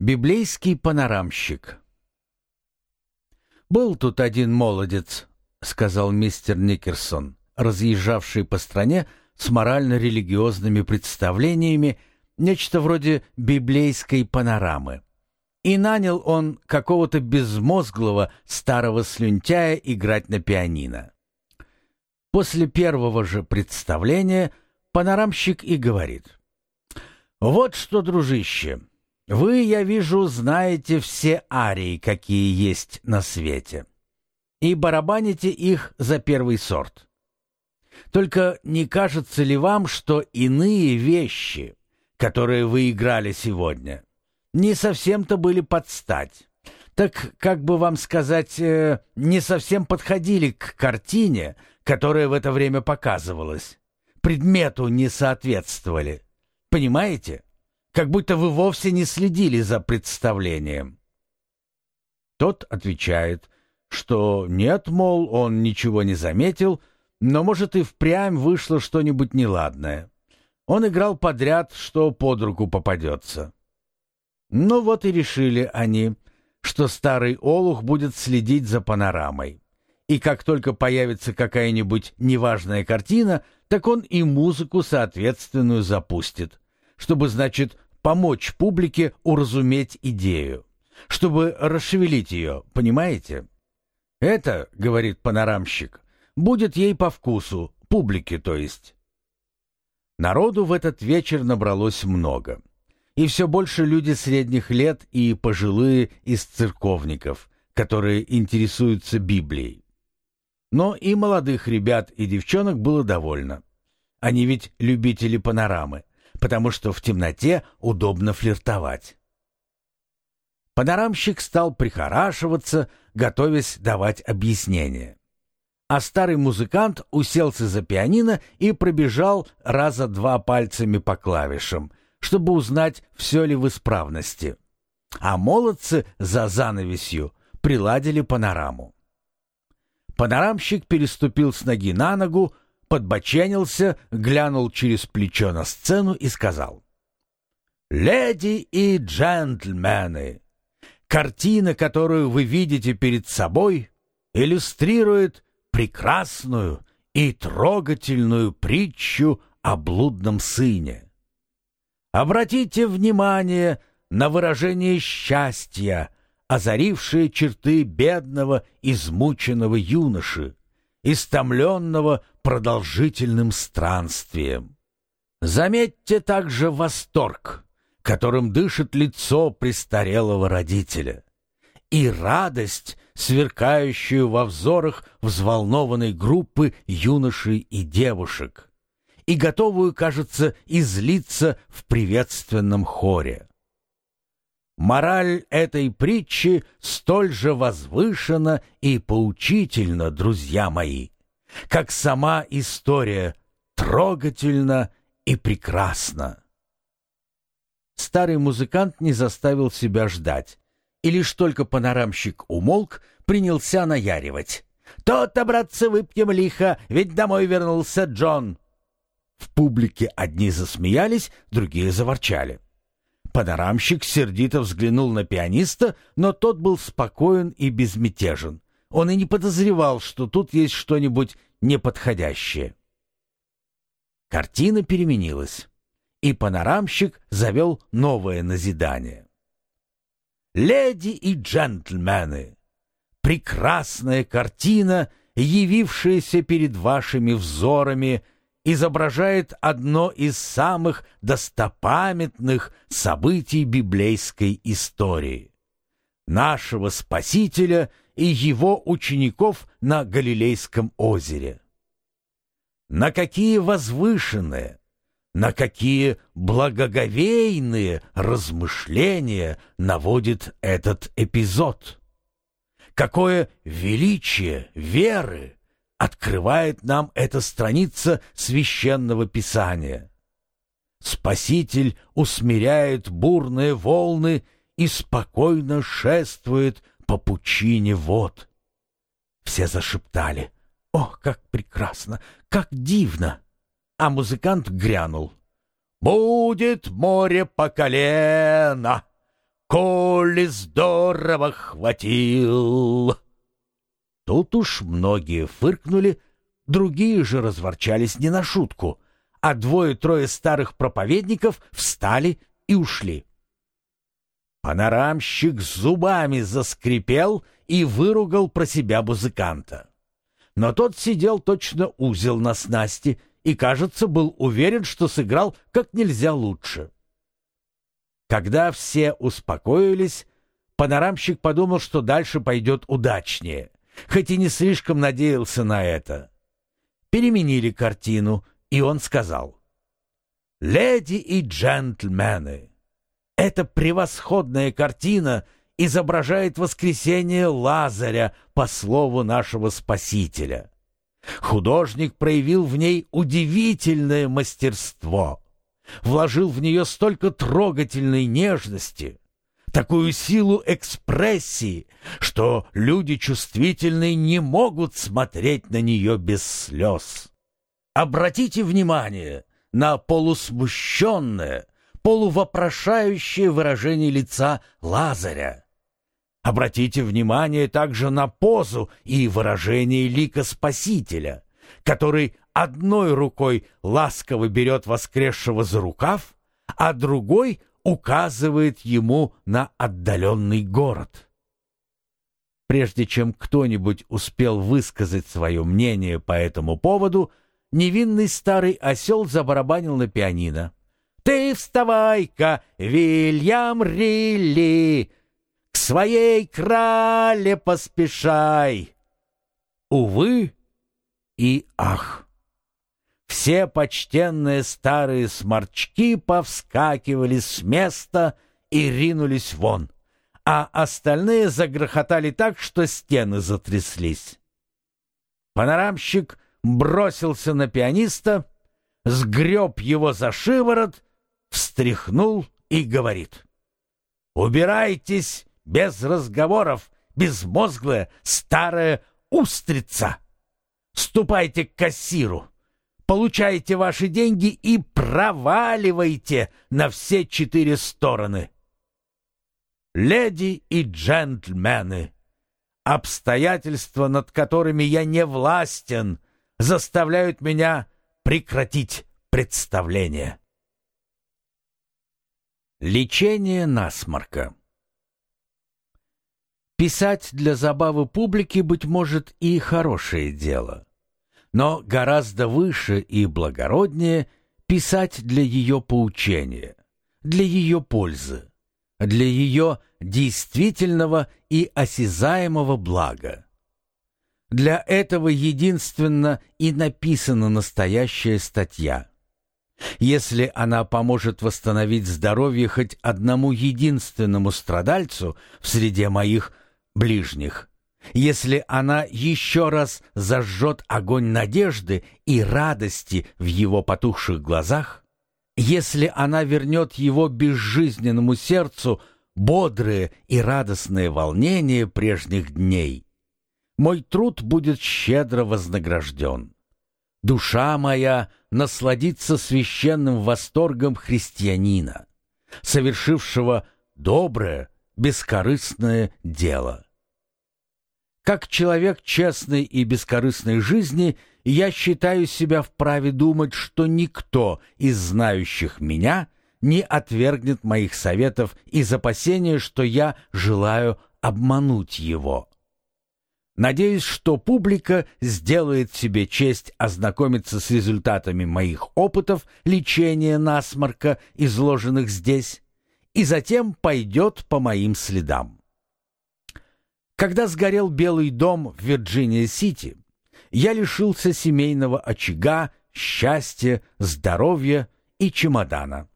Библейский панорамщик «Был тут один молодец», — сказал мистер Никерсон, разъезжавший по стране с морально-религиозными представлениями, нечто вроде библейской панорамы. И нанял он какого-то безмозглого старого слюнтяя играть на пианино. После первого же представления панорамщик и говорит. «Вот что, дружище, вы, я вижу, знаете все арии, какие есть на свете, и барабаните их за первый сорт. Только не кажется ли вам, что иные вещи, которые вы играли сегодня, не совсем-то были под стать? Так, как бы вам сказать, э, не совсем подходили к картине, которая в это время показывалась, предмету не соответствовали. Понимаете? Как будто вы вовсе не следили за представлением. Тот отвечает, что нет, мол, он ничего не заметил, но, может, и впрямь вышло что-нибудь неладное. Он играл подряд, что под руку попадется. Ну вот и решили они, что старый олух будет следить за панорамой. И как только появится какая-нибудь неважная картина, так он и музыку соответственную запустит, чтобы, значит, помочь публике уразуметь идею, чтобы расшевелить ее, понимаете? Это, говорит панорамщик, будет ей по вкусу, публике, то есть. Народу в этот вечер набралось много. И все больше люди средних лет и пожилые из церковников, которые интересуются Библией. Но и молодых ребят и девчонок было довольно. Они ведь любители панорамы потому что в темноте удобно флиртовать. Панорамщик стал прихорашиваться, готовясь давать объяснение. А старый музыкант уселся за пианино и пробежал раза два пальцами по клавишам, чтобы узнать, все ли в исправности. А молодцы за занавесью приладили панораму. Панорамщик переступил с ноги на ногу, подбоченился, глянул через плечо на сцену и сказал. «Леди и джентльмены, картина, которую вы видите перед собой, иллюстрирует прекрасную и трогательную притчу о блудном сыне. Обратите внимание на выражение счастья, озарившее черты бедного, измученного юноши, истомленного продолжительным странствием. Заметьте также восторг, которым дышит лицо престарелого родителя, и радость, сверкающую во взорах взволнованной группы юношей и девушек, и готовую, кажется, излиться в приветственном хоре. Мораль этой притчи столь же возвышена и поучительна, друзья мои, как сама история трогательна и прекрасна. Старый музыкант не заставил себя ждать, и лишь только панорамщик умолк, принялся наяривать. «То-то, братцы, выпьем лихо, ведь домой вернулся Джон!» В публике одни засмеялись, другие заворчали. Панорамщик сердито взглянул на пианиста, но тот был спокоен и безмятежен. Он и не подозревал, что тут есть что-нибудь неподходящее. Картина переменилась, и панорамщик завел новое назидание. «Леди и джентльмены, прекрасная картина, явившаяся перед вашими взорами — изображает одно из самых достопамятных событий библейской истории. Нашего Спасителя и его учеников на Галилейском озере. На какие возвышенные, на какие благоговейные размышления наводит этот эпизод. Какое величие веры, открывает нам эта страница священного писания. Спаситель усмиряет бурные волны и спокойно шествует по пучине вод. Все зашептали. «Ох, как прекрасно! Как дивно!» А музыкант грянул. «Будет море по колено! коли здорово хватил!» Тут уж многие фыркнули, другие же разворчались не на шутку, а двое-трое старых проповедников встали и ушли. Панорамщик зубами заскрипел и выругал про себя музыканта. Но тот сидел точно узел на снасти и, кажется, был уверен, что сыграл как нельзя лучше. Когда все успокоились, панорамщик подумал, что дальше пойдет удачнее, хоть и не слишком надеялся на это. Переменили картину, и он сказал, «Леди и джентльмены, эта превосходная картина изображает воскресение Лазаря по слову нашего Спасителя. Художник проявил в ней удивительное мастерство, вложил в нее столько трогательной нежности, такую силу экспрессии, что люди чувствительные не могут смотреть на нее без слез. Обратите внимание на полусмущенное, полувопрошающее выражение лица Лазаря. Обратите внимание также на позу и выражение лика Спасителя, который одной рукой ласково берет воскресшего за рукав, а другой указывает ему на отдаленный город. Прежде чем кто-нибудь успел высказать свое мнение по этому поводу, невинный старый осел забарабанил на пианино. Ты вставай-ка, Вильям Рилли, к своей крале поспешай. Увы и ах! Все почтенные старые сморчки повскакивали с места и ринулись вон, а остальные загрохотали так, что стены затряслись. Панорамщик бросился на пианиста, сгреб его за шиворот встряхнул и говорит. «Убирайтесь без разговоров, безмозглая старая устрица! Ступайте к кассиру, получайте ваши деньги и проваливайте на все четыре стороны!» Леди и джентльмены, обстоятельства, над которыми я не властен, заставляют меня прекратить представление. Лечение насморка Писать для забавы публики, быть может, и хорошее дело. Но гораздо выше и благороднее писать для ее поучения, для ее пользы, для ее действительного и осязаемого блага. Для этого единственно и написана настоящая статья. Если она поможет восстановить здоровье хоть одному единственному страдальцу в среде моих ближних, если она еще раз зажжет огонь надежды и радости в его потухших глазах, если она вернет его безжизненному сердцу бодрые и радостные волнения прежних дней, мой труд будет щедро вознагражден. Душа моя насладится священным восторгом христианина, совершившего доброе, бескорыстное дело. Как человек честной и бескорыстной жизни, я считаю себя вправе думать, что никто из знающих меня не отвергнет моих советов из опасения, что я желаю обмануть его. Надеюсь, что публика сделает себе честь ознакомиться с результатами моих опытов лечения насморка, изложенных здесь, и затем пойдет по моим следам. Когда сгорел Белый дом в Вирджиния-Сити, я лишился семейного очага, счастья, здоровья и чемодана.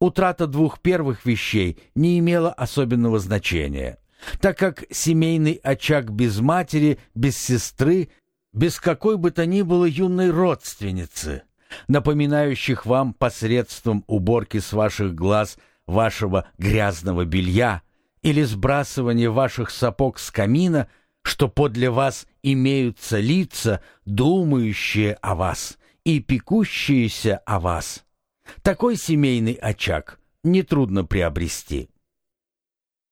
Утрата двух первых вещей не имела особенного значения так как семейный очаг без матери, без сестры, без какой бы то ни было юной родственницы, напоминающих вам посредством уборки с ваших глаз вашего грязного белья или сбрасывания ваших сапог с камина, что подле вас имеются лица, думающие о вас и пекущиеся о вас. Такой семейный очаг нетрудно приобрести.